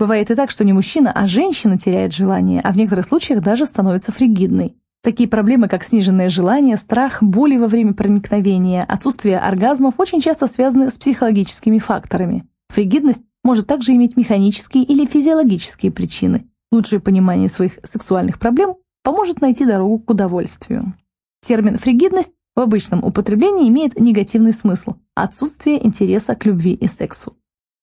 Бывает и так, что не мужчина, а женщина теряет желание, а в некоторых случаях даже становится фригидной. Такие проблемы, как сниженное желание, страх, боли во время проникновения, отсутствие оргазмов очень часто связаны с психологическими факторами. Фригидность может также иметь механические или физиологические причины. Лучшее понимание своих сексуальных проблем поможет найти дорогу к удовольствию. Термин «фригидность» в обычном употреблении имеет негативный смысл – отсутствие интереса к любви и сексу.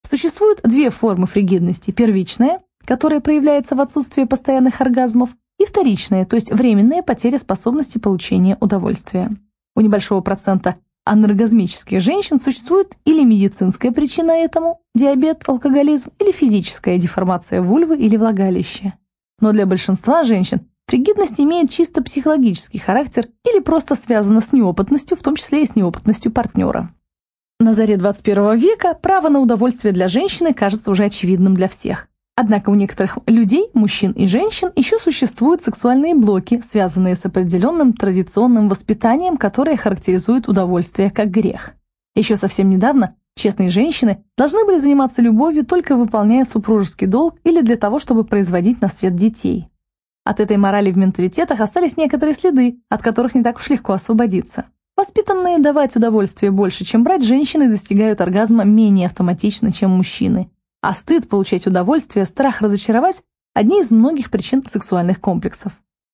Существуют две формы фригидности – первичная, которая проявляется в отсутствии постоянных оргазмов, и вторичная, то есть временная потеря способности получения удовольствия. У небольшого процента аноргазмических женщин существует или медицинская причина этому – диабет, алкоголизм, или физическая деформация вульвы или влагалища. Но для большинства женщин фригидность имеет чисто психологический характер или просто связана с неопытностью, в том числе и с неопытностью партнера. На заре 21 века право на удовольствие для женщины кажется уже очевидным для всех. Однако у некоторых людей, мужчин и женщин, еще существуют сексуальные блоки, связанные с определенным традиционным воспитанием, которое характеризует удовольствие как грех. Еще совсем недавно честные женщины должны были заниматься любовью, только выполняя супружеский долг или для того, чтобы производить на свет детей. От этой морали в менталитетах остались некоторые следы, от которых не так уж легко освободиться. Воспитанные давать удовольствие больше, чем брать, женщины достигают оргазма менее автоматично, чем мужчины. А стыд получать удовольствие, страх разочаровать – одни из многих причин сексуальных комплексов.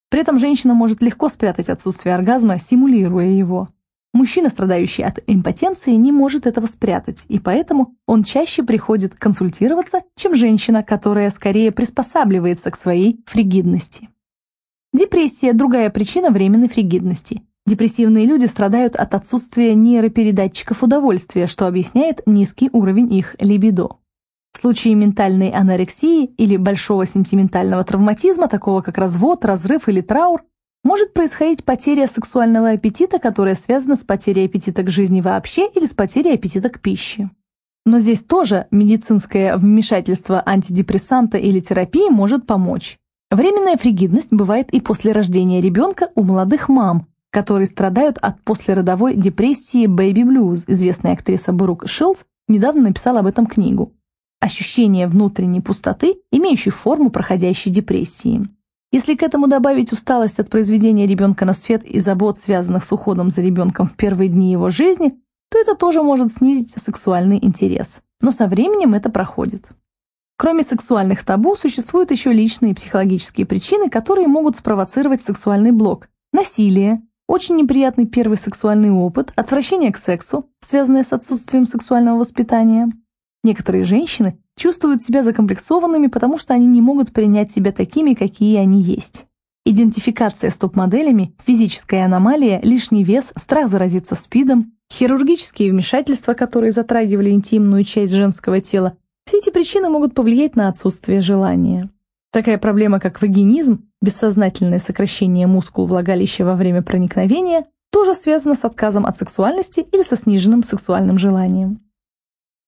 При этом женщина может легко спрятать отсутствие оргазма, симулируя его. Мужчина, страдающий от импотенции, не может этого спрятать, и поэтому он чаще приходит консультироваться, чем женщина, которая скорее приспосабливается к своей фригидности. Депрессия – другая причина временной фригидности. Депрессивные люди страдают от отсутствия нейропередатчиков удовольствия, что объясняет низкий уровень их либидо. В случае ментальной анорексии или большого сентиментального травматизма, такого как развод, разрыв или траур, может происходить потеря сексуального аппетита, которая связана с потерей аппетита к жизни вообще или с потерей аппетита к пище. Но здесь тоже медицинское вмешательство антидепрессанта или терапии может помочь. Временная фригидность бывает и после рождения ребенка у молодых мам, которые страдают от послеродовой депрессии Baby Blues. Известная актриса Брук Шилдс недавно написала об этом книгу ощущение внутренней пустоты, имеющей форму проходящей депрессии. Если к этому добавить усталость от произведения ребенка на свет и забот, связанных с уходом за ребенком в первые дни его жизни, то это тоже может снизить сексуальный интерес. Но со временем это проходит. Кроме сексуальных табу, существуют еще личные психологические причины, которые могут спровоцировать сексуальный блок. Насилие, очень неприятный первый сексуальный опыт, отвращение к сексу, связанное с отсутствием сексуального воспитания – Некоторые женщины чувствуют себя закомплексованными, потому что они не могут принять себя такими, какие они есть. Идентификация с топ-моделями, физическая аномалия, лишний вес, страх заразиться СПИДом, хирургические вмешательства, которые затрагивали интимную часть женского тела, все эти причины могут повлиять на отсутствие желания. Такая проблема, как вагинизм, бессознательное сокращение мускул влагалища во время проникновения, тоже связана с отказом от сексуальности или со сниженным сексуальным желанием.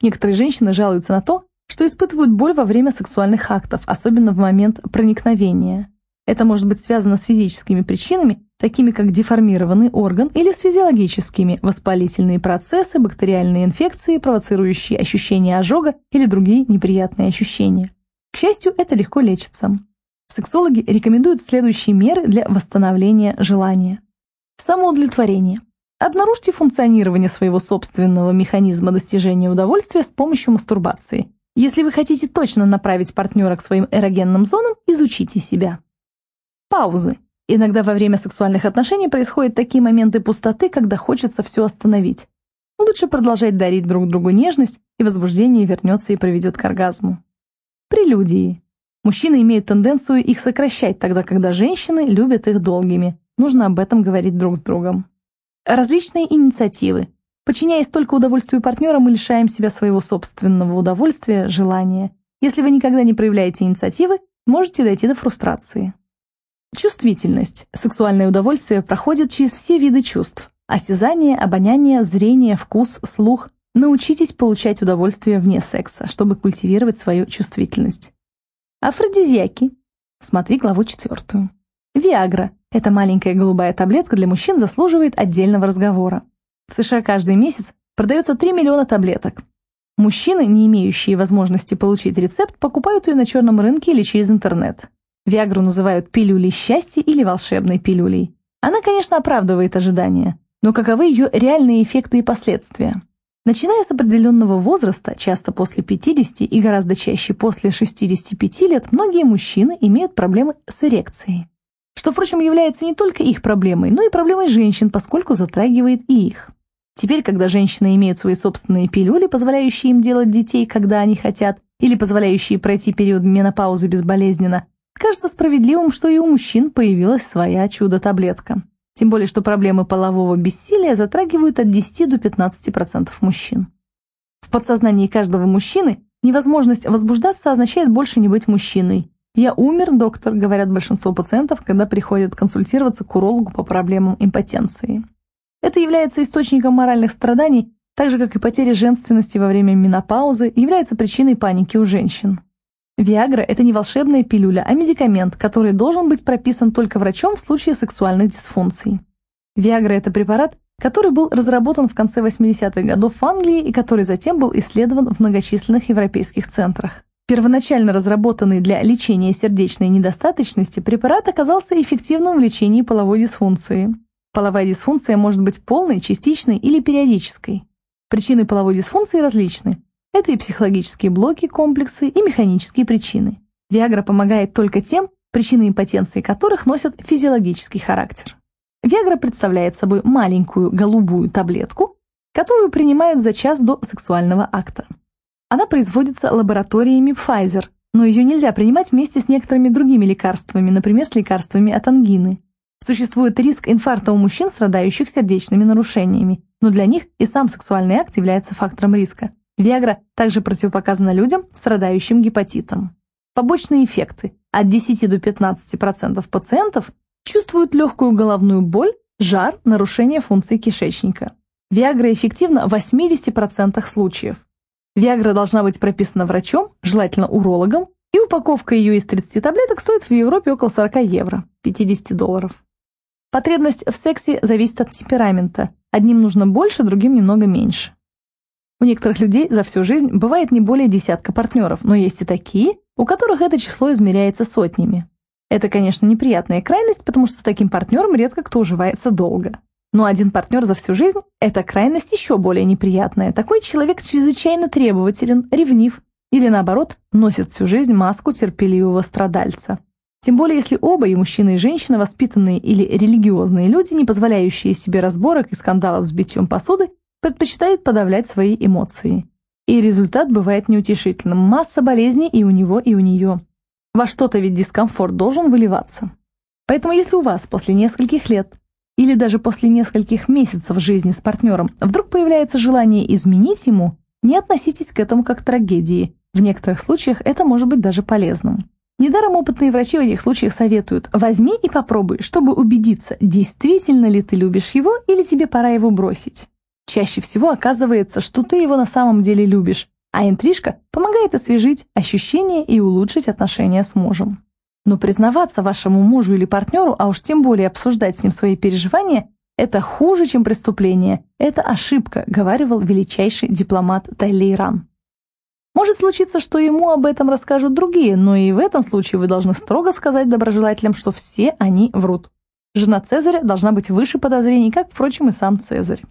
Некоторые женщины жалуются на то, что испытывают боль во время сексуальных актов, особенно в момент проникновения. Это может быть связано с физическими причинами, такими как деформированный орган, или с физиологическими, воспалительные процессы, бактериальные инфекции, провоцирующие ощущение ожога или другие неприятные ощущения. К счастью, это легко лечится. Сексологи рекомендуют следующие меры для восстановления желания. Самоудовлетворение. Обнаружьте функционирование своего собственного механизма достижения удовольствия с помощью мастурбации. Если вы хотите точно направить партнера к своим эрогенным зонам, изучите себя. Паузы. Иногда во время сексуальных отношений происходят такие моменты пустоты, когда хочется все остановить. Лучше продолжать дарить друг другу нежность, и возбуждение вернется и приведет к оргазму. Прелюдии. Мужчины имеют тенденцию их сокращать, тогда когда женщины любят их долгими. Нужно об этом говорить друг с другом. Различные инициативы. Подчиняясь только удовольствию партнера, мы лишаем себя своего собственного удовольствия, желания. Если вы никогда не проявляете инициативы, можете дойти до фрустрации. Чувствительность. Сексуальное удовольствие проходит через все виды чувств. Осязание, обоняние, зрение, вкус, слух. Научитесь получать удовольствие вне секса, чтобы культивировать свою чувствительность. Афродизиаки. Смотри главу четвертую. Виагра эта маленькая голубая таблетка для мужчин заслуживает отдельного разговора. В США каждый месяц продается 3 миллиона таблеток. Мужчины, не имеющие возможности получить рецепт, покупают ее на черном рынке или через интернет. Виагру называют пилюлей счастья или волшебной пилюлей. Она, конечно, оправдывает ожидания, но каковы ее реальные эффекты и последствия? Начиная с определенного возраста, часто после 50 и гораздо чаще после 65 лет, многие мужчины имеют проблемы с эрекцией. Что, впрочем, является не только их проблемой, но и проблемой женщин, поскольку затрагивает и их. Теперь, когда женщины имеют свои собственные пилюли, позволяющие им делать детей, когда они хотят, или позволяющие пройти период менопаузы безболезненно, кажется справедливым, что и у мужчин появилась своя чудо-таблетка. Тем более, что проблемы полового бессилия затрагивают от 10 до 15% мужчин. В подсознании каждого мужчины невозможность возбуждаться означает больше не быть мужчиной. «Я умер, доктор», — говорят большинство пациентов, когда приходят консультироваться к урологу по проблемам импотенции. Это является источником моральных страданий, так же, как и потеря женственности во время менопаузы, является причиной паники у женщин. Виагра – это не волшебная пилюля, а медикамент, который должен быть прописан только врачом в случае сексуальных дисфункций. Виагра – это препарат, который был разработан в конце 80-х годов в Англии и который затем был исследован в многочисленных европейских центрах. Первоначально разработанный для лечения сердечной недостаточности, препарат оказался эффективным в лечении половой дисфункции. Половая дисфункция может быть полной, частичной или периодической. Причины половой дисфункции различны. Это и психологические блоки, комплексы, и механические причины. Виагра помогает только тем, причины импотенции которых носят физиологический характер. Виагра представляет собой маленькую голубую таблетку, которую принимают за час до сексуального акта. Она производится лабораториями Pfizer, но ее нельзя принимать вместе с некоторыми другими лекарствами, например, с лекарствами от ангины. Существует риск инфаркта у мужчин, страдающих сердечными нарушениями, но для них и сам сексуальный акт является фактором риска. Виагра также противопоказана людям, страдающим гепатитом. Побочные эффекты. От 10 до 15% пациентов чувствуют легкую головную боль, жар, нарушение функции кишечника. Виагра эффективна в 80% случаев. Виагра должна быть прописана врачом, желательно урологом, и упаковка ее из 30 таблеток стоит в Европе около 40 евро, 50 долларов. Потребность в сексе зависит от темперамента. Одним нужно больше, другим немного меньше. У некоторых людей за всю жизнь бывает не более десятка партнеров, но есть и такие, у которых это число измеряется сотнями. Это, конечно, неприятная крайность, потому что с таким партнером редко кто уживается долго. Но один партнер за всю жизнь – это крайность еще более неприятная. Такой человек чрезвычайно требователен, ревнив или, наоборот, носит всю жизнь маску терпеливого страдальца. Тем более, если оба, и мужчина, и женщина, воспитанные или религиозные люди, не позволяющие себе разборок и скандалов с битьем посуды, предпочитают подавлять свои эмоции. И результат бывает неутешительным. Масса болезней и у него, и у нее. Во что-то ведь дискомфорт должен выливаться. Поэтому если у вас после нескольких лет или даже после нескольких месяцев жизни с партнером вдруг появляется желание изменить ему, не относитесь к этому как к трагедии. В некоторых случаях это может быть даже полезным. Недаром опытные врачи в этих случаях советуют «возьми и попробуй, чтобы убедиться, действительно ли ты любишь его или тебе пора его бросить». Чаще всего оказывается, что ты его на самом деле любишь, а интрижка помогает освежить ощущения и улучшить отношения с мужем. Но признаваться вашему мужу или партнеру, а уж тем более обсуждать с ним свои переживания, это хуже, чем преступление. Это ошибка, говаривал величайший дипломат Тайлейран. Может случиться, что ему об этом расскажут другие, но и в этом случае вы должны строго сказать доброжелателям, что все они врут. Жена Цезаря должна быть выше подозрений, как, впрочем, и сам Цезарь.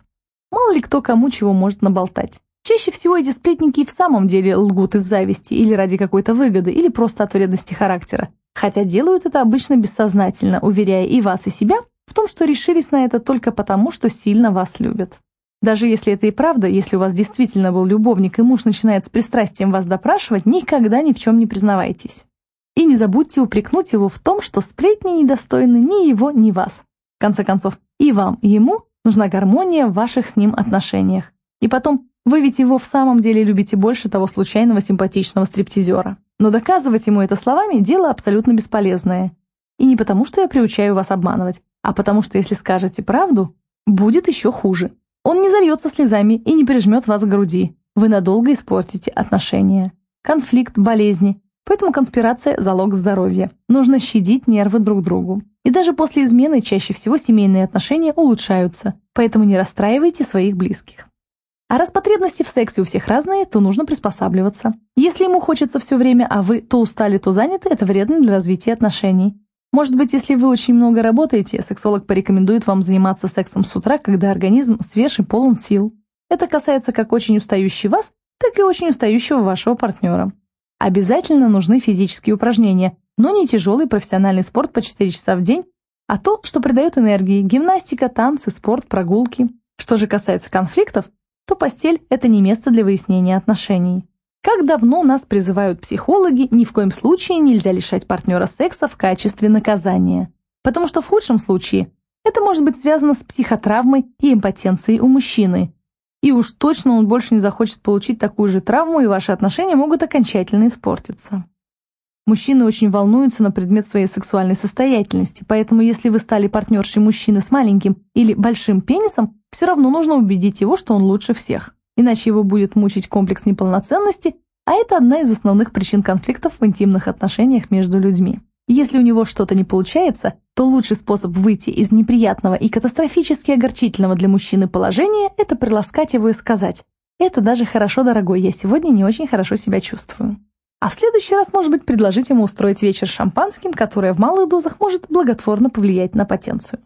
Мало ли кто кому чего может наболтать. Чаще всего эти сплетники и в самом деле лгут из зависти или ради какой-то выгоды, или просто от вредности характера. Хотя делают это обычно бессознательно, уверяя и вас, и себя в том, что решились на это только потому, что сильно вас любят. Даже если это и правда, если у вас действительно был любовник, и муж начинает с пристрастием вас допрашивать, никогда ни в чем не признавайтесь. И не забудьте упрекнуть его в том, что сплетни недостойны ни его, ни вас. В конце концов, и вам, и ему нужна гармония в ваших с ним отношениях. И потом, вы ведь его в самом деле любите больше того случайного симпатичного стриптизера. Но доказывать ему это словами – дело абсолютно бесполезное. И не потому, что я приучаю вас обманывать, а потому что если скажете правду, будет еще хуже. Он не зальется слезами и не прижмет вас к груди. Вы надолго испортите отношения. Конфликт, болезни. Поэтому конспирация – залог здоровья. Нужно щадить нервы друг другу. И даже после измены чаще всего семейные отношения улучшаются, поэтому не расстраивайте своих близких. А раз потребности в сексе у всех разные, то нужно приспосабливаться. Если ему хочется все время, а вы то устали, то заняты, это вредно для развития отношений. Может быть, если вы очень много работаете, сексолог порекомендует вам заниматься сексом с утра, когда организм свеж и полон сил. Это касается как очень устающей вас, так и очень устающего вашего партнера. Обязательно нужны физические упражнения, но не тяжелый профессиональный спорт по 4 часа в день, а то, что придает энергии – гимнастика, танцы, спорт, прогулки. Что же касается конфликтов, то постель – это не место для выяснения отношений. Как давно нас призывают психологи, ни в коем случае нельзя лишать партнера секса в качестве наказания. Потому что в худшем случае это может быть связано с психотравмой и импотенцией у мужчины. И уж точно он больше не захочет получить такую же травму, и ваши отношения могут окончательно испортиться. Мужчины очень волнуются на предмет своей сексуальной состоятельности, поэтому если вы стали партнершей мужчины с маленьким или большим пенисом, все равно нужно убедить его, что он лучше всех. Иначе его будет мучить комплекс неполноценности, а это одна из основных причин конфликтов в интимных отношениях между людьми. Если у него что-то не получается, то лучший способ выйти из неприятного и катастрофически огорчительного для мужчины положения – это приласкать его и сказать «Это даже хорошо, дорогой, я сегодня не очень хорошо себя чувствую». А в следующий раз, может быть, предложить ему устроить вечер шампанским, которое в малых дозах может благотворно повлиять на потенцию.